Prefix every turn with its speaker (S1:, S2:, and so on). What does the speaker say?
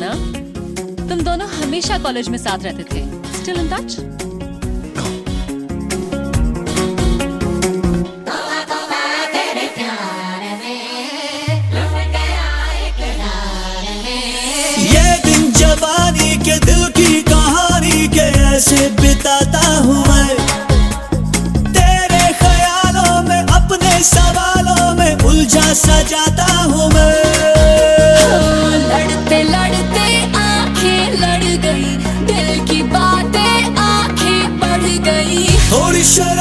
S1: ना? तुम दोनों हमेशा कॉलेज में साथ रहते थे। स्टिल इन टच
S2: के दिल की कहानी के ऐसे बिताता हूँ मैं। should